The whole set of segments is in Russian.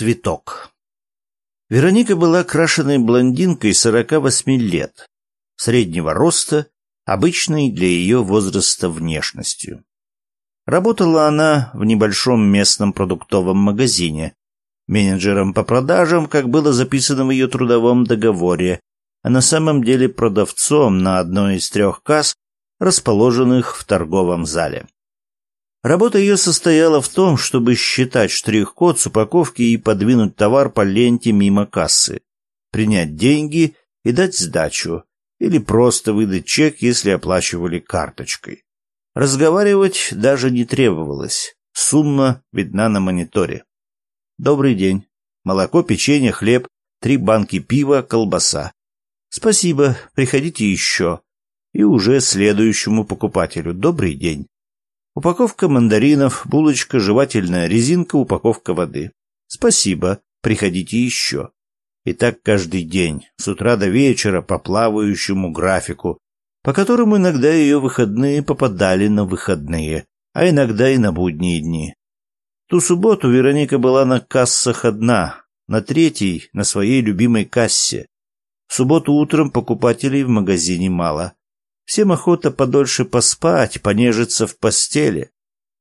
Цветок. Вероника была крашеной блондинкой 48 лет, среднего роста, обычной для ее возраста внешностью. Работала она в небольшом местном продуктовом магазине, менеджером по продажам, как было записано в ее трудовом договоре, а на самом деле продавцом на одной из трех касс, расположенных в торговом зале. Работа ее состояла в том, чтобы считать штрих-код с упаковки и подвинуть товар по ленте мимо кассы, принять деньги и дать сдачу, или просто выдать чек, если оплачивали карточкой. Разговаривать даже не требовалось. Сумма видна на мониторе. Добрый день. Молоко, печенье, хлеб, три банки пива, колбаса. Спасибо, приходите еще. И уже следующему покупателю. Добрый день. Упаковка мандаринов, булочка, жевательная резинка, упаковка воды. Спасибо, приходите еще. И так каждый день, с утра до вечера, по плавающему графику, по которому иногда ее выходные попадали на выходные, а иногда и на будние дни. Ту субботу Вероника была на кассах одна, на третьей, на своей любимой кассе. В субботу утром покупателей в магазине мало. Всем охота подольше поспать, понежиться в постели.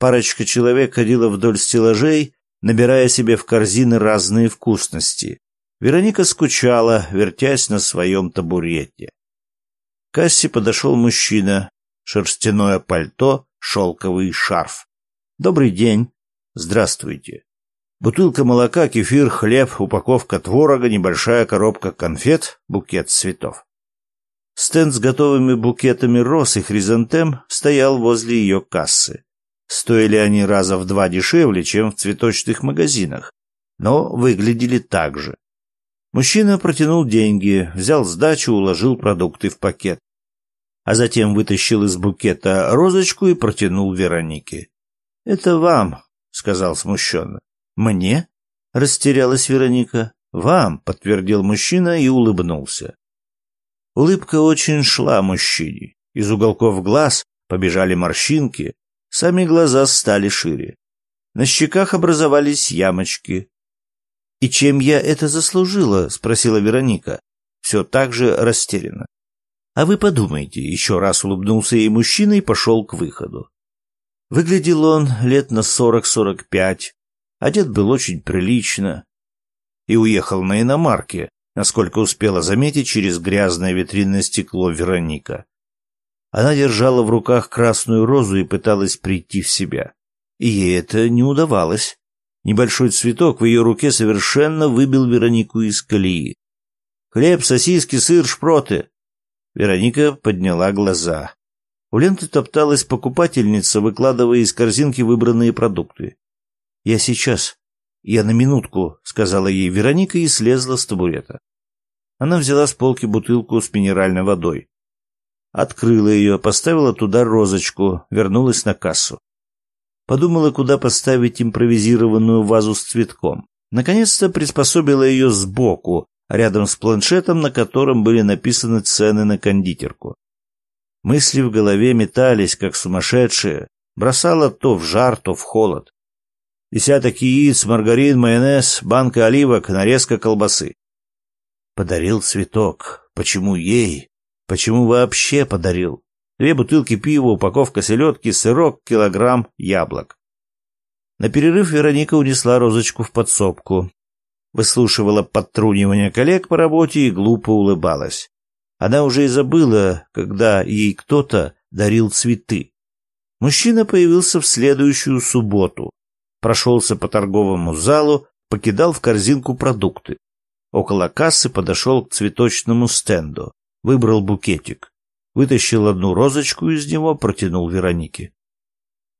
Парочка человек ходила вдоль стеллажей, набирая себе в корзины разные вкусности. Вероника скучала, вертясь на своем табурете. К кассе подошел мужчина. Шерстяное пальто, шелковый шарф. «Добрый день. Здравствуйте. Бутылка молока, кефир, хлеб, упаковка творога, небольшая коробка конфет, букет цветов». Стенд с готовыми букетами роз и хризантем стоял возле ее кассы. Стоили они раза в два дешевле, чем в цветочных магазинах, но выглядели так же. Мужчина протянул деньги, взял сдачу, уложил продукты в пакет. А затем вытащил из букета розочку и протянул Веронике. «Это вам», — сказал смущенно. «Мне?» — растерялась Вероника. «Вам», — подтвердил мужчина и улыбнулся. Улыбка очень шла мужчине. Из уголков глаз побежали морщинки, сами глаза стали шире. На щеках образовались ямочки. «И чем я это заслужила?» — спросила Вероника, все так же растерянно. «А вы подумайте», — еще раз улыбнулся ей мужчина и пошел к выходу. Выглядел он лет на сорок-сорок пять, одет был очень прилично и уехал на иномарке, насколько успела заметить через грязное витринное стекло Вероника. Она держала в руках красную розу и пыталась прийти в себя. И ей это не удавалось. Небольшой цветок в ее руке совершенно выбил Веронику из колеи. «Хлеб, сосиски, сыр, шпроты!» Вероника подняла глаза. У ленты топталась покупательница, выкладывая из корзинки выбранные продукты. «Я сейчас», «Я на минутку», — сказала ей Вероника и слезла с табурета. Она взяла с полки бутылку с минеральной водой. Открыла ее, поставила туда розочку, вернулась на кассу. Подумала, куда поставить импровизированную вазу с цветком. Наконец-то приспособила ее сбоку, рядом с планшетом, на котором были написаны цены на кондитерку. Мысли в голове метались, как сумасшедшие, бросала то в жар, то в холод десяток яиц, маргарин, майонез, банка оливок, нарезка колбасы. Подарил цветок. Почему ей? Почему вообще подарил? Две бутылки пива, упаковка селедки, сырок, килограмм яблок. На перерыв Вероника унесла розочку в подсобку. Выслушивала подтрунивание коллег по работе и глупо улыбалась. Она уже и забыла, когда ей кто-то дарил цветы. Мужчина появился в следующую субботу прошелся по торговому залу, покидал в корзинку продукты. Около кассы подошел к цветочному стенду, выбрал букетик, вытащил одну розочку из него, протянул Веронике.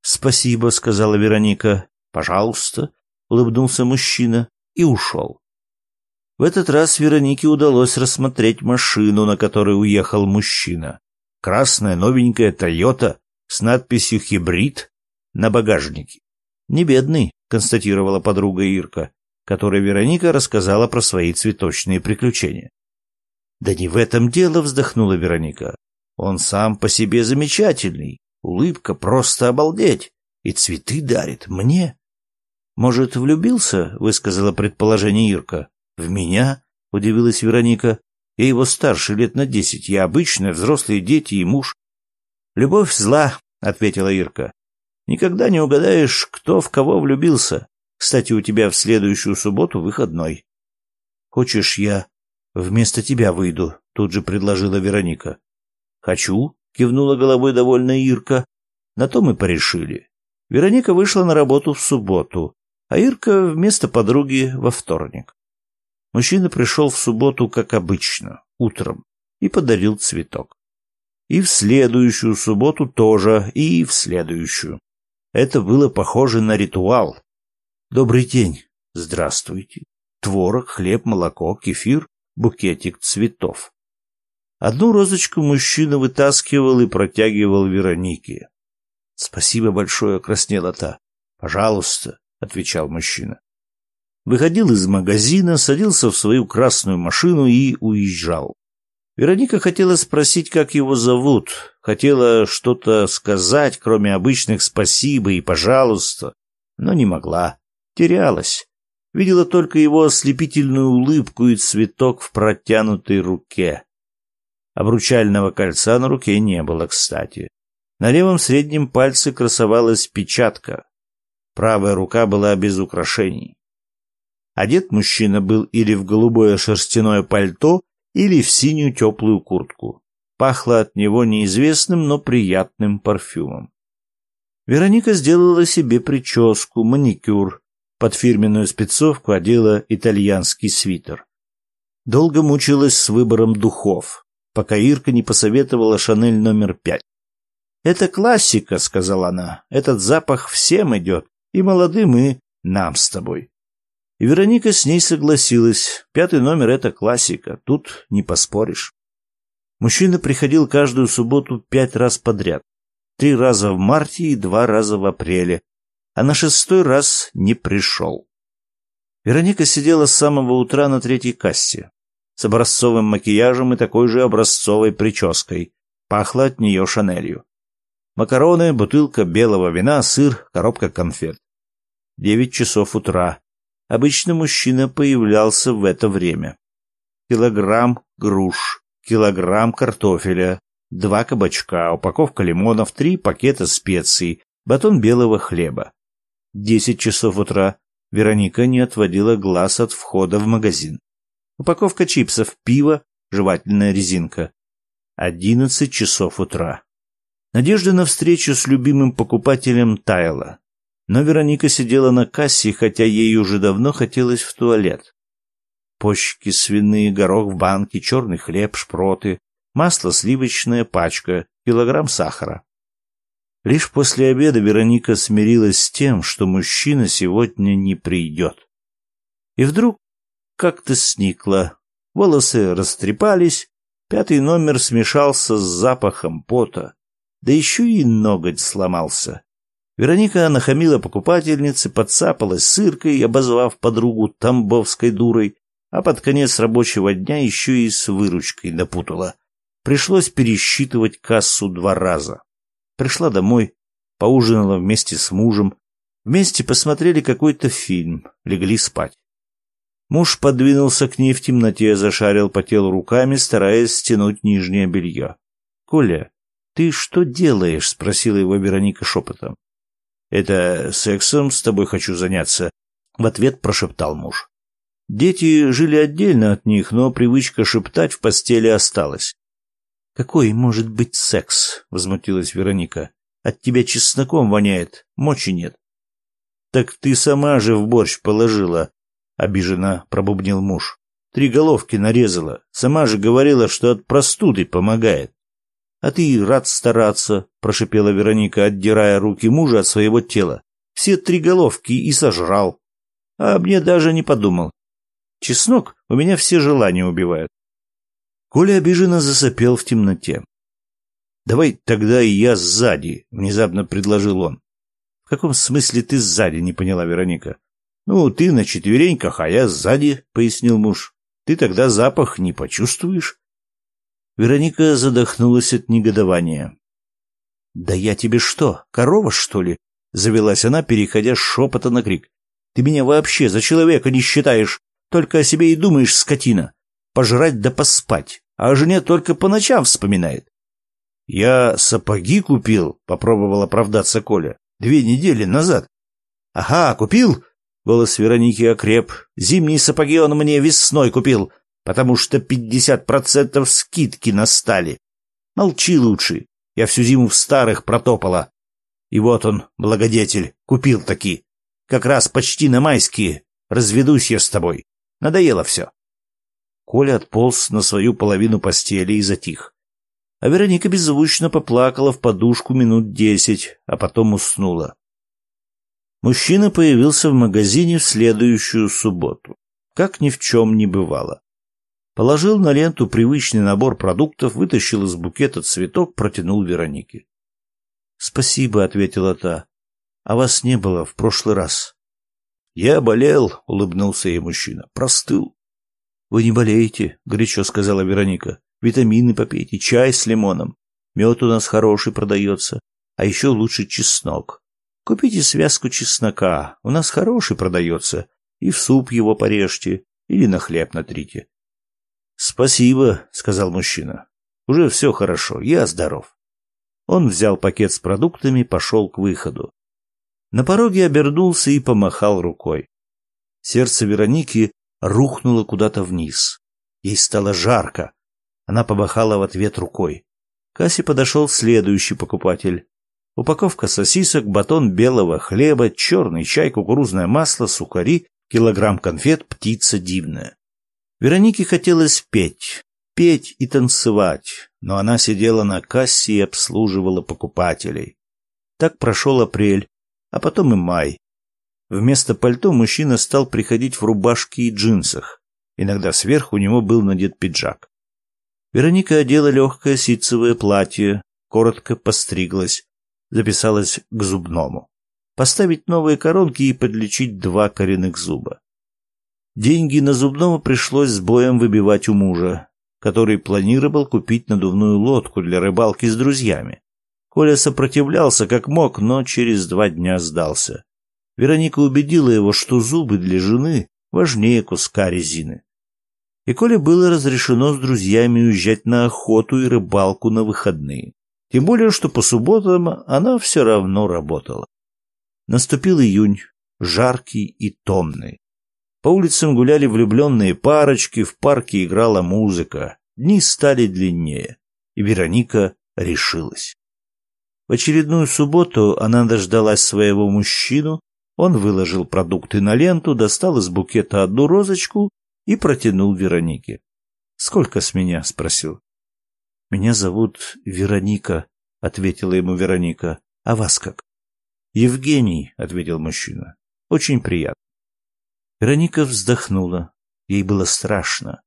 «Спасибо», — сказала Вероника. «Пожалуйста», — улыбнулся мужчина и ушел. В этот раз Веронике удалось рассмотреть машину, на которой уехал мужчина. Красная новенькая «Тойота» с надписью «Хибрид» на багажнике. «Не бедный», — констатировала подруга Ирка, которой Вероника рассказала про свои цветочные приключения. «Да не в этом дело», — вздохнула Вероника. «Он сам по себе замечательный. Улыбка просто обалдеть. И цветы дарит мне». Может, влюбился? высказала предположение Ирка. В меня? удивилась Вероника. Я его старше лет на десять. Я обычная, взрослые дети и муж. Любовь зла, ответила Ирка. Никогда не угадаешь, кто в кого влюбился. Кстати, у тебя в следующую субботу выходной. Хочешь, я вместо тебя выйду? Тут же предложила Вероника. Хочу, кивнула головой довольная Ирка. На то мы порешили. Вероника вышла на работу в субботу, а Ирка вместо подруги во вторник. Мужчина пришел в субботу, как обычно, утром, и подарил цветок. И в следующую субботу тоже, и в следующую. Это было похоже на ритуал. Добрый день. Здравствуйте. Творог, хлеб, молоко, кефир, букетик цветов. Одну розочку мужчина вытаскивал и протягивал Веронике. Спасибо большое, краснела та. Пожалуйста, отвечал мужчина. Выходил из магазина, садился в свою красную машину и уезжал. Вероника хотела спросить, как его зовут, хотела что-то сказать, кроме обычных «спасибо» и «пожалуйста», но не могла, терялась. Видела только его ослепительную улыбку и цветок в протянутой руке. Обручального кольца на руке не было, кстати. На левом среднем пальце красовалась печатка. Правая рука была без украшений. Одет мужчина был или в голубое шерстяное пальто, или в синюю теплую куртку. Пахло от него неизвестным, но приятным парфюмом. Вероника сделала себе прическу, маникюр, под фирменную спецовку одела итальянский свитер. Долго мучилась с выбором духов, пока Ирка не посоветовала Шанель номер пять. «Это классика», — сказала она. «Этот запах всем идет, и молодым, и нам с тобой». И Вероника с ней согласилась. Пятый номер — это классика, тут не поспоришь. Мужчина приходил каждую субботу пять раз подряд. Три раза в марте и два раза в апреле. А на шестой раз не пришел. Вероника сидела с самого утра на третьей кассе. С образцовым макияжем и такой же образцовой прической. Пахло от нее шанелью. Макароны, бутылка белого вина, сыр, коробка конфет. Девять часов утра. Обычно мужчина появлялся в это время. Килограмм груш, килограмм картофеля, два кабачка, упаковка лимонов, три пакета специй, батон белого хлеба. Десять часов утра Вероника не отводила глаз от входа в магазин. Упаковка чипсов, пиво, жевательная резинка. Одиннадцать часов утра. Надежда на встречу с любимым покупателем таяла. Но Вероника сидела на кассе, хотя ей уже давно хотелось в туалет. Почки свиные, горох в банке, черный хлеб, шпроты, масло сливочное, пачка, килограмм сахара. Лишь после обеда Вероника смирилась с тем, что мужчина сегодня не придет. И вдруг как-то сникла, волосы растрепались, пятый номер смешался с запахом пота, да еще и ноготь сломался. Вероника нахамила покупательнице, подцапалась сыркой, обозвав подругу тамбовской дурой, а под конец рабочего дня еще и с выручкой напутала. Пришлось пересчитывать кассу два раза. Пришла домой, поужинала вместе с мужем, вместе посмотрели какой-то фильм, легли спать. Муж подвинулся к ней в темноте, зашарил по телу руками, стараясь стянуть нижнее белье. — Коля, ты что делаешь? — спросила его Вероника шепотом. Это сексом с тобой хочу заняться, в ответ прошептал муж. Дети жили отдельно от них, но привычка шептать в постели осталась. Какой может быть секс? возмутилась Вероника. От тебя чесноком воняет, мочи нет. Так ты сама же в борщ положила, обиженно пробубнил муж. Три головки нарезала. Сама же говорила, что от простуды помогает. А ты рад стараться, прошипела Вероника, отдирая руки мужа от своего тела. Все три головки и сожрал. А мне даже не подумал. Чеснок у меня все желания убивает. Коля обиженно засопел в темноте. Давай тогда и я сзади, внезапно предложил он. В каком смысле ты сзади, не поняла Вероника. Ну, ты на четвереньках, а я сзади, пояснил муж. Ты тогда запах не почувствуешь. Вероника задохнулась от негодования. «Да я тебе что, корова, что ли?» — завелась она, переходя с шепота на крик. Ты меня вообще за человека не считаешь, только о себе и думаешь, скотина. Пожрать да поспать, а о жене только по ночам вспоминает. Я сапоги купил, попробовал оправдаться Коля. Две недели назад. Ага, купил? Голос Вероники окреп. Зимние сапоги он мне весной купил, потому что пятьдесят процентов скидки настали. Молчи лучше. Я всю зиму в старых протопала. И вот он, благодетель, купил таки. Как раз почти на майские. Разведусь я с тобой. Надоело все. Коля отполз на свою половину постели и затих. А Вероника беззвучно поплакала в подушку минут десять, а потом уснула. Мужчина появился в магазине в следующую субботу. Как ни в чем не бывало. Положил на ленту привычный набор продуктов, вытащил из букета цветок, протянул Веронике. «Спасибо», — ответила та. «А вас не было в прошлый раз». «Я болел», — улыбнулся ей мужчина. «Простыл». «Вы не болеете», — горячо сказала Вероника. «Витамины попейте, чай с лимоном. Мед у нас хороший продается, а еще лучше чеснок. Купите связку чеснока, у нас хороший продается, и в суп его порежьте или на хлеб натрите». «Спасибо», — сказал мужчина. «Уже все хорошо, я здоров». Он взял пакет с продуктами, пошел к выходу. На пороге обернулся и помахал рукой. Сердце Вероники рухнуло куда-то вниз. Ей стало жарко. Она помахала в ответ рукой. К кассе подошел следующий покупатель. Упаковка сосисок, батон белого хлеба, черный чай, кукурузное масло, сухари, килограмм конфет, птица дивная. Веронике хотелось петь петь и танцевать, но она сидела на кассе и обслуживала покупателей. Так прошел апрель, а потом и май. Вместо пальто мужчина стал приходить в рубашке и джинсах. Иногда сверху у него был надет пиджак. Вероника одела легкое ситцевое платье, коротко постриглась, записалась к зубному. Поставить новые коронки и подлечить два коренных зуба. Деньги на зубного пришлось с боем выбивать у мужа, который планировал купить надувную лодку для рыбалки с друзьями. Коля сопротивлялся как мог, но через два дня сдался. Вероника убедила его, что зубы для жены важнее куска резины. И Коле было разрешено с друзьями уезжать на охоту и рыбалку на выходные. Тем более, что по субботам она все равно работала. Наступил июнь, жаркий и томный. По улицам гуляли влюбленные парочки, в парке играла музыка. Дни стали длиннее, и Вероника решилась. В очередную субботу она дождалась своего мужчину, он выложил продукты на ленту, достал из букета одну розочку и протянул Веронике. «Сколько с меня?» — спросил. «Меня зовут Вероника», — ответила ему Вероника. «А вас как?» «Евгений», — ответил мужчина. «Очень приятно». Вероника вздохнула. Ей было страшно.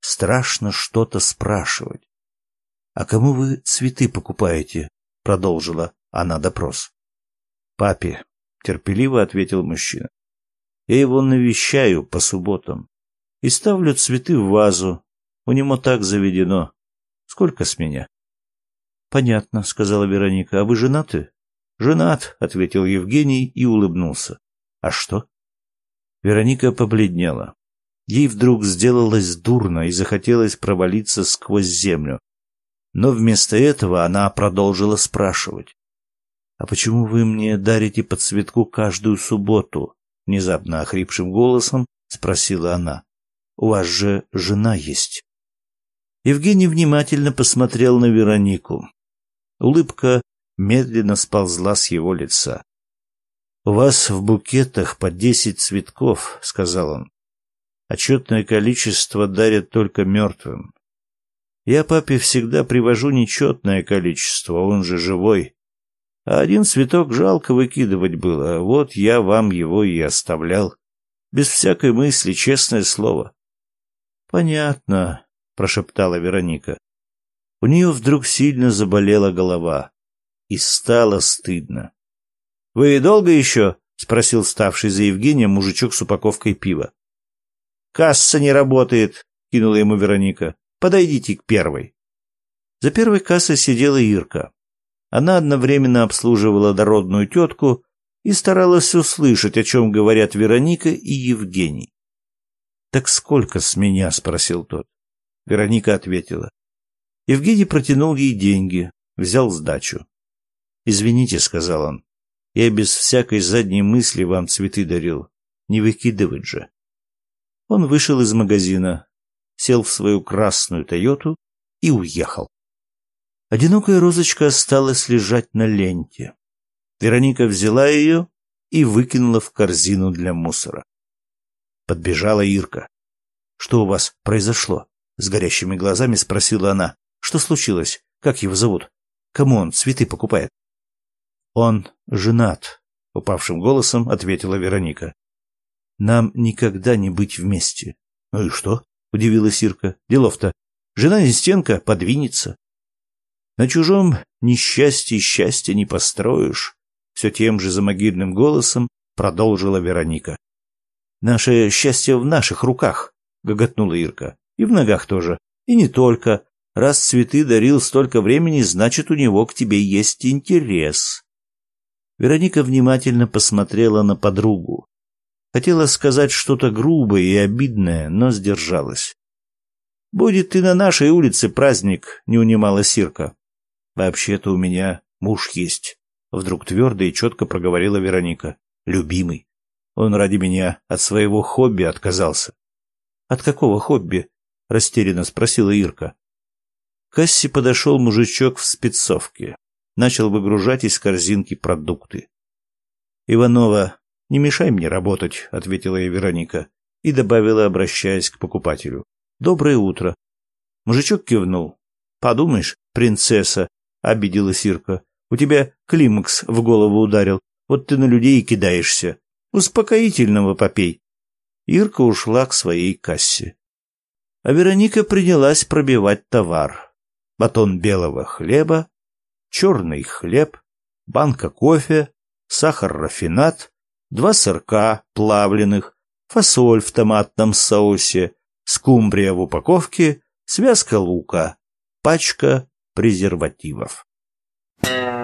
Страшно что-то спрашивать. «А кому вы цветы покупаете?» — продолжила она допрос. «Папе», — терпеливо ответил мужчина. «Я его навещаю по субботам и ставлю цветы в вазу. У него так заведено. Сколько с меня?» «Понятно», — сказала Вероника. «А вы женаты?» «Женат», — ответил Евгений и улыбнулся. «А что?» Вероника побледнела. Ей вдруг сделалось дурно и захотелось провалиться сквозь землю. Но вместо этого она продолжила спрашивать. «А почему вы мне дарите по цветку каждую субботу?» Внезапно охрипшим голосом спросила она. «У вас же жена есть». Евгений внимательно посмотрел на Веронику. Улыбка медленно сползла с его лица. «У вас в букетах по десять цветков», — сказал он. «Отчетное количество дарят только мертвым. Я папе всегда привожу нечетное количество, он же живой. А один цветок жалко выкидывать было, вот я вам его и оставлял. Без всякой мысли, честное слово». «Понятно», — прошептала Вероника. У нее вдруг сильно заболела голова. И стало стыдно. «Вы долго еще?» — спросил ставший за Евгением мужичок с упаковкой пива. «Касса не работает», — кинула ему Вероника. «Подойдите к первой». За первой кассой сидела Ирка. Она одновременно обслуживала дородную тетку, и старалась услышать, о чем говорят Вероника и Евгений. «Так сколько с меня?» — спросил тот. Вероника ответила. Евгений протянул ей деньги, взял сдачу. «Извините», — сказал он, — «я без всякой задней мысли вам цветы дарил. Не выкидывать же». Он вышел из магазина, сел в свою красную «Тойоту» и уехал. Одинокая розочка осталась лежать на ленте. Вероника взяла ее и выкинула в корзину для мусора. Подбежала Ирка. «Что у вас произошло?» С горящими глазами спросила она. «Что случилось? Как его зовут? Кому он цветы покупает?» «Он женат», — упавшим голосом ответила Вероника. «Нам никогда не быть вместе». «Ну и что?» — удивилась Ирка. «Делов-то. Жена Нестенко подвинется». «На чужом несчастье счастья не построишь», — все тем же замогильным голосом продолжила Вероника. Наше счастье в наших руках, гоготнула Ирка. И в ногах тоже. И не только. Раз цветы дарил столько времени, значит, у него к тебе есть интерес. Вероника внимательно посмотрела на подругу. Хотела сказать что-то грубое и обидное, но сдержалась. «Будет и на нашей улице праздник», — не унимала Сирка. «Вообще-то у меня муж есть», — вдруг твердо и четко проговорила Вероника. «Любимый. Он ради меня от своего хобби отказался. От какого хобби? растерянно спросила Ирка. К кассе подошел мужичок в спецовке, начал выгружать из корзинки продукты. Иванова, не мешай мне работать, ответила ей Вероника и добавила, обращаясь к покупателю: Доброе утро. Мужичок кивнул. Подумаешь, принцесса, обиделась Ирка. У тебя климакс в голову ударил. Вот ты на людей и кидаешься. Успокоительного попей. Ирка ушла к своей кассе. А Вероника принялась пробивать товар. Батон белого хлеба, черный хлеб, банка кофе, сахар-рафинат, два сырка плавленых, фасоль в томатном соусе, скумбрия в упаковке, связка лука, пачка презервативов. Thank.